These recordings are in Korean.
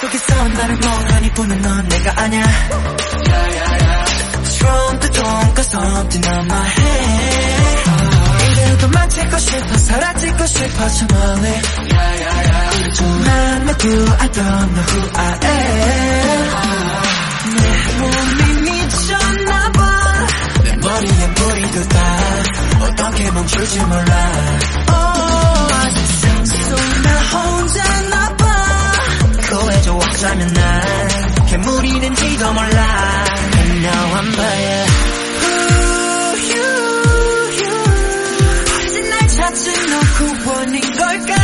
속에서 나를 멍하니 보는 넌 내가 아냐 From the dawn cause something on my head 이대로 도망치고 싶어 사라지고 싶어 저 멀리 난 with you I don't know who I am 멈출지 몰라. oh, 아직 상속 나 혼자나봐 고해줘 어쩌면 난 괴물이 된지도 몰라. And now I'm by you, you. 버려진 날 찾은 너 구원인 걸까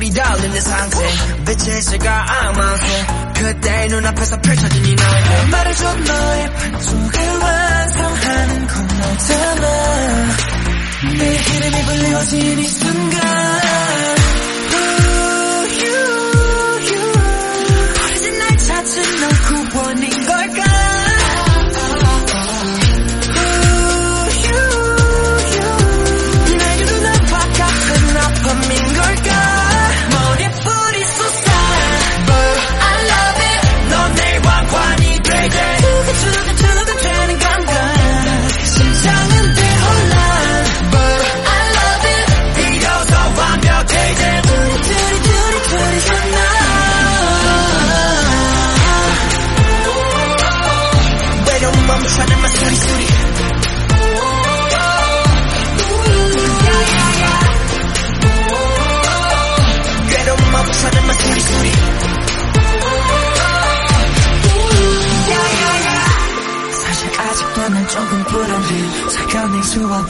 불이 달리는 상태. 빛의 시가 아마세 그때 눈앞에서 펼쳐진 이 나의 말해줘 너의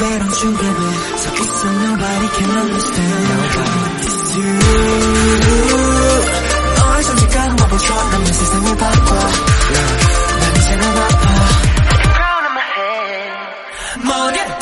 I don't you give it So it's a nobody can understand. Nobody you 너의 존재감 와보죠? 난내 세상을 바꿔. yeah. 난 이제 can in my head.